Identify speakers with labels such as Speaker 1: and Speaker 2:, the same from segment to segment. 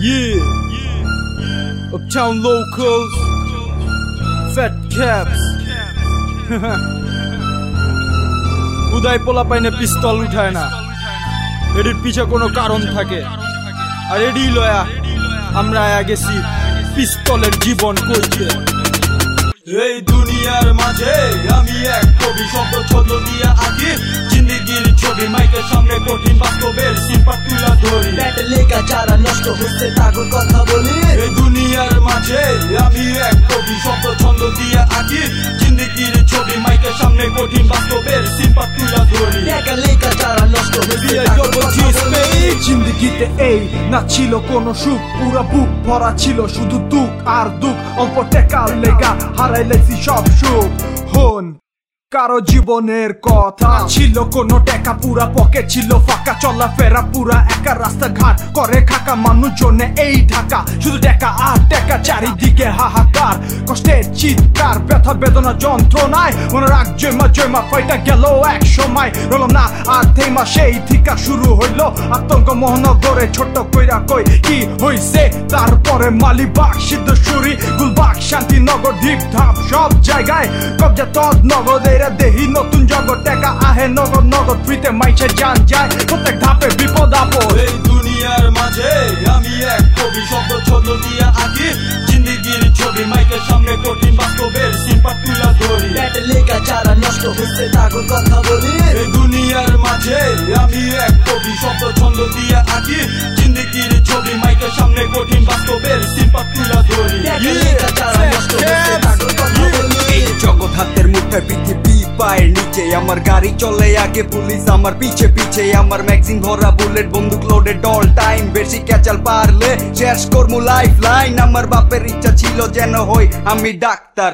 Speaker 1: Yeah. Uptown locals. Fat caps. উদয় পোলা পাইনে পিস্তল উঠায় না এটির পিছে কোনো কারণ থাকে আর এডি লয়া, আমরা গেছি পিস্তলের জীবন কইতে এই দুনিয়ার মাঝে আমি এক কবি, শব্দ ছন্দ দিয়া আঁকি জিন্দিগির ছবি মাইকের সামনে কঠিন বাস্তবের সিম্পাত তুলা ধরি
Speaker 2: তাগর কথা বলি।
Speaker 1: এই দুনিয়ার মাঝে আমি এক কবি শব্দ ছন্দ দিয়া আঁকি জিন্দিগির ছবি মাইকের সামনে কঠিন বাস্তবের সিম্পাত তুলা ধরি।
Speaker 2: লেখা লেখা যারা নষ্ট হচ্ছে
Speaker 1: বিয়ে
Speaker 2: তাগর
Speaker 1: double
Speaker 2: কথা
Speaker 1: cheese,
Speaker 2: বলি।
Speaker 1: baby.
Speaker 3: জিন্দগিতে এই না ছিল কোনো সুখ পুরা বুক ভরা ছিল শুধু দুঃখ আর দুঃখ। অল্প টেকার লেগা হারাইলেছি সব সুখ। হন। কারও জীবনের কথা ছিল কোনো টাকা, পুরা পকেট ছিল ফাঁকা, চলাফেরা পুরা একা, রাস্তাঘাট করে খাকা, মানুষজনে এই ঢাকা। শুধু টাকা আর টাকা, চারিদিকে হাহাকার, কষ্টের চিৎকার, ব্যথা বেদনা, যন্ত্রণায়। মনে রাখ জয়মা জয়মা ফয়টা গেল এক সময়। রলাম না আর থেমা সেই থিকা শুরু হইল। আতঙ্ক মহানগরে ছোট কইরা কই, কি হইছে? তারপরে মালিবাগ, সিদ্ধেশ্বরী, গুলবাগ, শান্তিনগর দ্বীপ ধাপ সব জায়গায় কবজা তদ নগদ এরা দেহি নতুন জগৎ টাকা আহে নগদ নগদ ফ্রিতে মাইছে জান যায়। প্রত্যেক ধাপে বিপদ আপদ।
Speaker 1: এই দুনিয়ার মাঝে আমি এক কবি শব্দ ছন্দ দিয়া আঁকি। জিন্দিগির ছবি মাইকের সামনে কঠিন বাস্তবের সিম্পাত তুলা ধরি।
Speaker 2: লেখা যারা নষ্ট হচ্ছে তাগর কথা বলি।
Speaker 4: পায়ের নিচে আমার গাড়ি চলে, আগে পুলিশ আমার পিছে পিছে, আমার ম্যাগজিন ভরা বুলেট বন্দুক লোডে ডল টাইম বেশি ক্যাচাল পারলে শেষ করমু লাইফ লাইন আমার বাপের ইচ্ছা ছিল যেন হই আমি ডাক্তার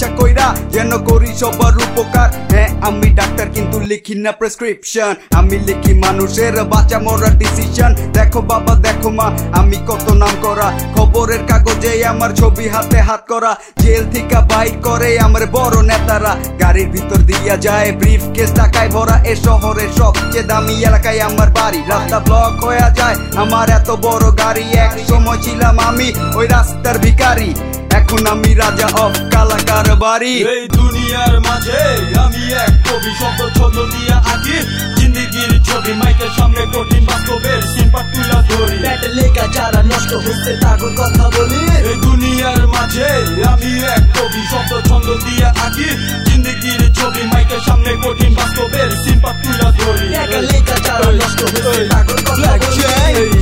Speaker 4: চিকিৎসা কইরা যেন করি সবার উপকার। হ্যাঁ আমি ডাক্তার, কিন্তু লিখি না প্রেসক্রিপশন আমি লিখি মানুষের বাঁচা মরার ডিসিশন দেখো বাবা, দেখো মা, আমি কত নাম করা। খবরের কাগজে আমার ছবি হাতে হাত করা। জেল থেকে বাইক করে আমার বড় নেতারা। গাড়ির ভিতর দিয়া যায় ব্রিফ কেস টাকায় ভরা এ শহরের সবচেয়ে দামি এলাকায় আমার বাড়ি। রাস্তা ব্লক হয়ে যায়, আমার এত বড় গাড়ি। এক সময় ছিলাম আমি ওই রাস্তার ভিখারি। এখন আমি রাজা অফ কালাকার বাড়ি।
Speaker 1: এই দুনিয়ার মাঝে আমি এক কবি শব্দ ছন্দ দিয়া আঁকি। জিন্দিগির ছবি মাইকের সামনে কঠিন বাস্তবের সিম্পাত তুলা ধরি।
Speaker 2: ব্যাটে লেখা যারা নষ্ট হচ্ছে তাগর কথা বলি।
Speaker 1: এই দুনিয়ার মাঝে আমি এক কবি শব্দ ছন্দ দিয়া আঁকি। জিন্দিগির ছবি মাইকের সামনে কঠিন বাস্তবের সিম্পাত তুলা ধরি।
Speaker 2: লেখা লেখা যারা নষ্ট হচ্ছে তাগর কথা বলি।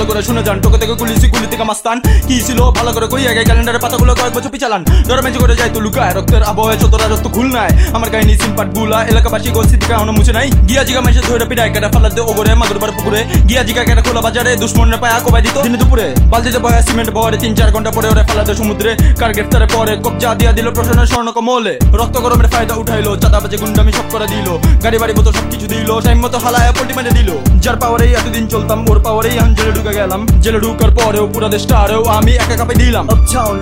Speaker 1: ভালো করে শুনে যান। টোকে থেকে গুলিছি গুলি থেকে মাস্তান। কি ছিল? ভালো করে কই? আগে ক্যালেন্ডারের পাতাগুলো কয়েক বছর পিছালান। ডরে মেজে করে যাই তো লুকায়। রক্তের আবহাওয়া চত রাজত্ব খুল নাই। আমার কাহিনী সিম্পাট বুলা এলাকাবাসী গোল স্মৃতিকা এখনও মুছে নাই। গিয়া জিগা মেসে ধরে পিটাই কেটে ফালাতে ওগরে, মাগুরবার পুকুরে। গিয়া জিগা কেটে খোলা বাজারে দুশ্মনের পায়ে কোবাই দিত। দিনে দুপুরে বালতিতে বয়া সিমেন্ট বহরে তিন চার ঘণ্টা পরে ওরে ফালাতে সমুদ্রে। কার গ্রেফতারে পরে কবজা দিয়া দিল প্রশাসনের স্বর্ণ কমলে। রক্ত গরমের ফায়দা উঠাইলো, চাঁদাবাজে গুন্ডামি সব করে দিল। গাড়ি বাড়ি মতো সবকিছু দিল টাইম মতো হালায় পল্টি মেরে দিল। যার পাওয়ারেই এতদিন চলতাম, ওর পাওয়ারেই এখন জেলে ঢুকে গেলাম। জেলে ঢুকার পরেও পুরো দেশটা আরেও আমি একা কাপে দিলাম।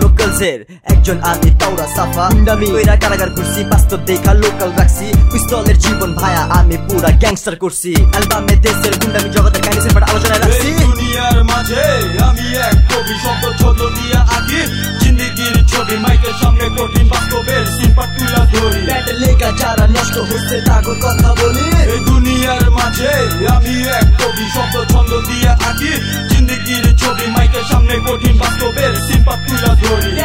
Speaker 5: লোকালসের একজন আদি তাওরা সাফা। গুন্ডামি কইরা কারাগার করছি বাস্তব দেখা লোকাল রাখছি। পিস্তলের জীবন ভায়া আমি পুরা গ্যাংস্টার করছি। অ্যালবামে দেশের গুন্ডামি জগতের কাহিনী আলোচনায় রাখছি।
Speaker 1: দুনিয়ার মাঝে আমি এক কবি শব্দ ছন্দ দিয়া আঁকি। জিন্দিগির ছবি মাইকের সামনে কঠিন বাস্তবের সিম্পাত তুলা ধরি।
Speaker 2: ব্যাটে যারা নষ্ট হচ্ছে তাগর কথা বলি।
Speaker 1: scoperti papuladori